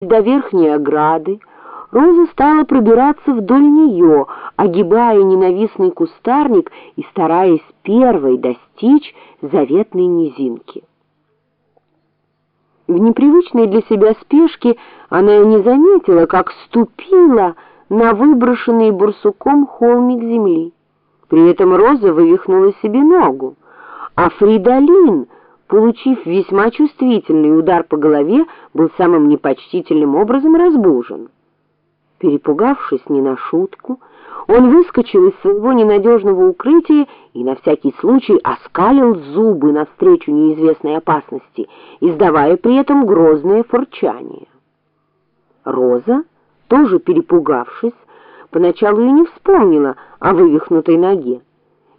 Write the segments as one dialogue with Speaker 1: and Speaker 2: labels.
Speaker 1: до верхней ограды, Роза стала пробираться вдоль нее, огибая ненавистный кустарник и стараясь первой достичь заветной низинки. В непривычной для себя спешке она и не заметила, как ступила на выброшенный бурсуком холмик земли. При этом Роза вывихнула себе ногу, а Фридолин — получив весьма чувствительный удар по голове, был самым непочтительным образом разбужен. Перепугавшись не на шутку, он выскочил из своего ненадежного укрытия и на всякий случай оскалил зубы навстречу неизвестной опасности, издавая при этом грозное форчание. Роза, тоже перепугавшись, поначалу и не вспомнила о вывихнутой ноге.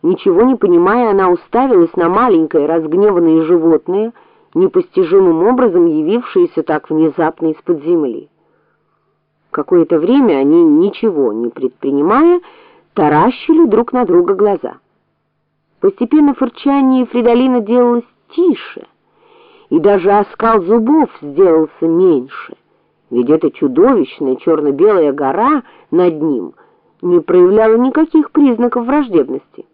Speaker 1: Ничего не понимая, она уставилась на маленькое разгневанное животное, непостижимым образом явившееся так внезапно из-под земли. Какое-то время они, ничего не предпринимая, таращили друг на друга глаза. Постепенно фырчание Фридолина делалось тише, и даже оскал зубов сделался меньше, ведь эта чудовищная черно-белая гора над ним не проявляла никаких признаков враждебности.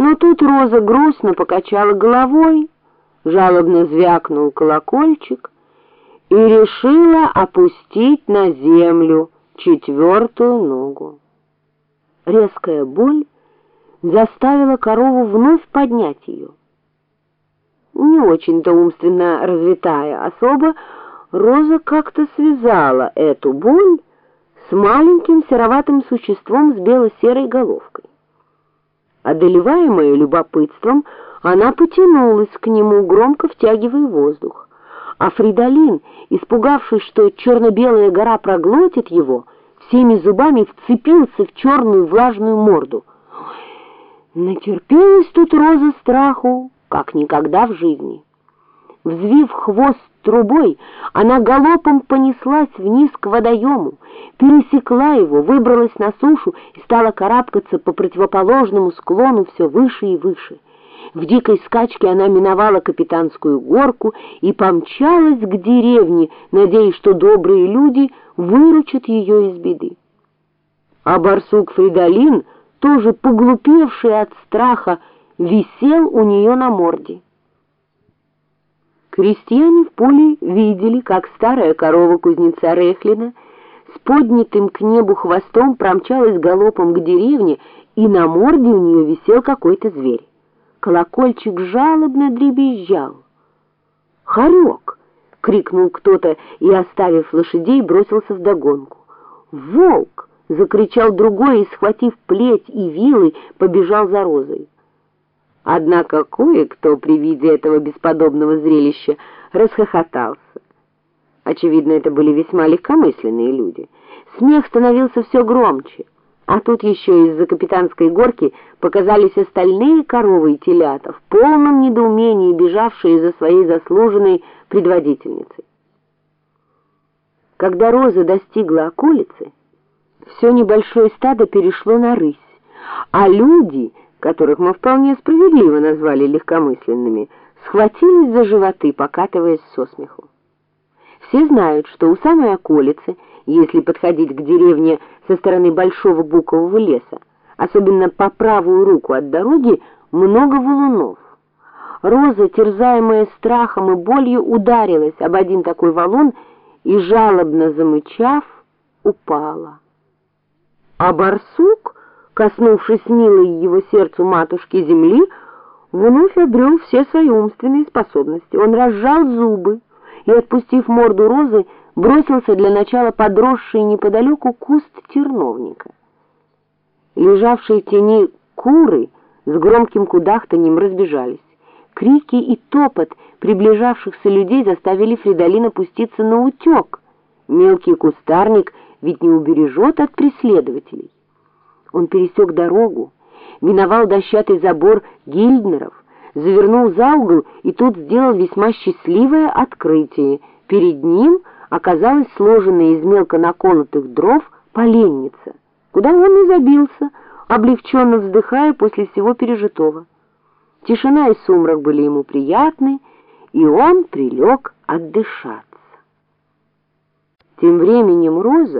Speaker 1: Но тут Роза грустно покачала головой, жалобно звякнул колокольчик и решила опустить на землю четвертую ногу. Резкая боль заставила корову вновь поднять ее. Не очень-то умственно развитая особа, Роза как-то связала эту боль с маленьким сероватым существом с бело-серой головкой. Одолеваемая любопытством, она потянулась к нему, громко втягивая воздух. А Фридолин, испугавшись, что черно-белая гора проглотит его, всеми зубами вцепился в черную влажную морду. Натерпелась тут Роза страху, как никогда в жизни. Взвив хвост трубой, она галопом понеслась вниз к водоему, пересекла его, выбралась на сушу и стала карабкаться по противоположному склону все выше и выше. В дикой скачке она миновала капитанскую горку и помчалась к деревне, надеясь, что добрые люди выручат ее из беды. А барсук Фридолин, тоже поглупевший от страха, висел у нее на морде. Крестьяне в поле видели, как старая корова кузнеца Рехлина с поднятым к небу хвостом промчалась галопом к деревне, и на морде у нее висел какой-то зверь. Колокольчик жалобно дребезжал. «Хорек!» — крикнул кто-то и, оставив лошадей, бросился вдогонку. «Волк!» — закричал другой и, схватив плеть и вилы, побежал за розой. Однако кое-кто при виде этого бесподобного зрелища расхохотался. Очевидно, это были весьма легкомысленные люди. Смех становился все громче, а тут еще из-за капитанской горки показались остальные коровы и телята, в полном недоумении бежавшие за своей заслуженной предводительницей. Когда Роза достигла околицы, все небольшое стадо перешло на рысь, а люди — которых мы вполне справедливо назвали легкомысленными, схватились за животы, покатываясь со смеху. Все знают, что у самой околицы, если подходить к деревне со стороны большого букового леса, особенно по правую руку от дороги, много валунов. Роза, терзаемая страхом и болью, ударилась об один такой валун и, жалобно замычав, упала. А барсук коснувшись милой его сердцу матушки земли, вновь обрел все свои умственные способности. Он разжал зубы и, отпустив морду розы, бросился для начала подросший неподалеку куст терновника. Лежавшие в тени куры с громким кудахтаньем разбежались. Крики и топот приближавшихся людей заставили Фридолина пуститься на утек. Мелкий кустарник ведь не убережет от преследователей. Он пересек дорогу, миновал дощатый забор Гильднеров, завернул за угол и тут сделал весьма счастливое открытие. Перед ним оказалась сложенная из мелко наколотых дров поленница, куда он и забился, облегченно вздыхая после всего пережитого. Тишина и сумрак были ему приятны, и он прилег отдышаться. Тем временем Роза